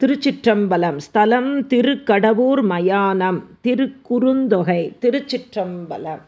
திருச்சிற்றம்பலம் ஸ்தலம் திருக்கடவூர் மயானம் திருக்குறுந்தொகை திருச்சிற்றம்பலம்.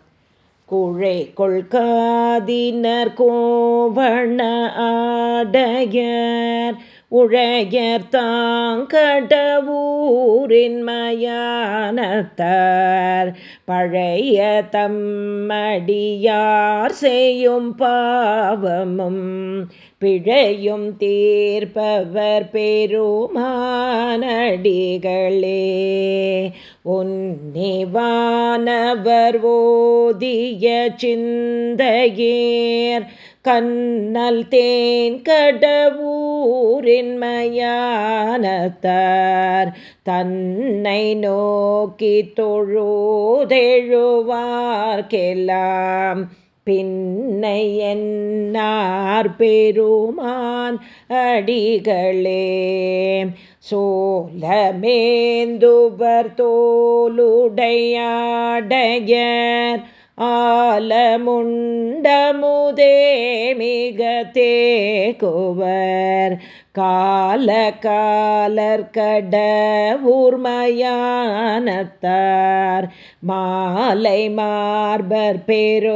குழை கொள்காதினர் கோவண ஆடையர் உழையர்த்தாங்கடவூரின் மயானத்தார் பழைய தம்மடியார் செய்யும் பாவமும் பிழையும் தீர்ப்பவர் பெருமானடிகளே. உன்னிவானவர் ஓதிய சிந்தையேர் கண்ணல் தேன் கடவூரின் மயானத்தார் தன்னை நோக்கி தொழுதெழுவார்க்கெல்லாம் பின்னை என்னார் பெருமான் அடிகளே. சோலமேந்துவர் தோலுடையாடையர் ஆலமுண்டமுதே மிக தேக்குவர் கால காலர் ஊர்மயானத்தார் மாலை மார்பர் பெருமானடிகளே.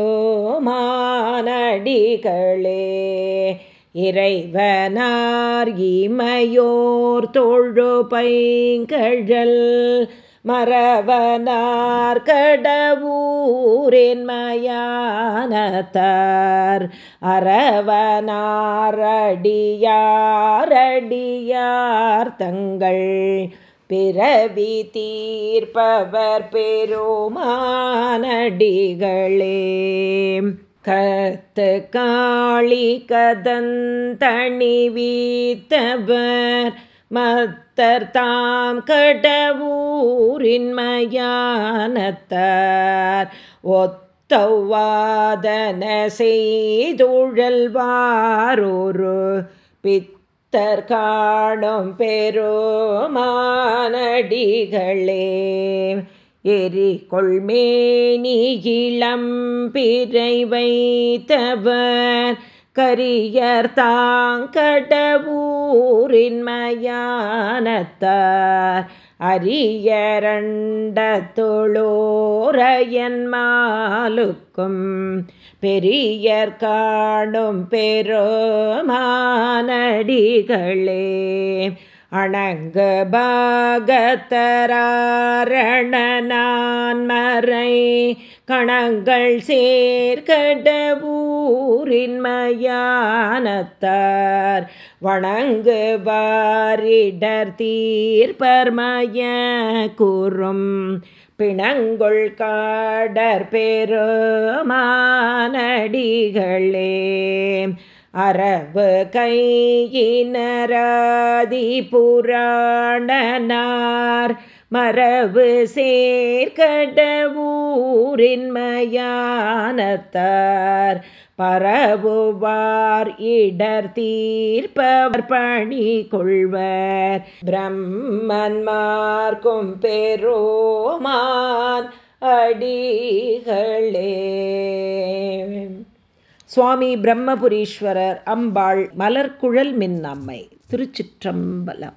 இறைவனார் இமையோர் தொழு பைங்கழல் மறவனார் கடவுரின் மயானத்தார். அரவனாரடியாரடியார் தங்கள் பிறவி தீர்ப்பவர் பெருமானடிகளே கத்து காளி கதந்தணி வீத்தவர் மத்தர்தாம் தாம் மயானத்தார் ஒத்தவாதன செய்துழல்வாரொரு பித்தர் காணும் பெருமானடிகளே. எரி கொள்மேனி இளம் பிறை வைத்தவர். கரியர் தாங்கடவூரின் அரியரண்ட தொழோரையன் மாலுக்கும் பெரியர் காணும் பெருமானடிகளே. அணங்கு பாகத்தராரணனான் மறை கணங்கள் சேர்க்கடவூரின் மயானத்தார் வணங்கு வாரிடர் தீர்ப்பர்மய கூறும் பிணங்குள் காடற் பெருமானடிகளே. அரவு கையினராதி புராணனார். மரபு சேர்க்கடவூரின் மயானத்தார். பரவுவார் இடர் தீர்ப்பவர் பணி கொள்வர். பிரம்மன்மார்க்கும் பெரோமான் அடிகளே. சுவாமி பிரம்மபுரீஸ்வரர் அம்பாள் மலர்குழல் மின் அம்மை திருச்சிற்றம்பலம்.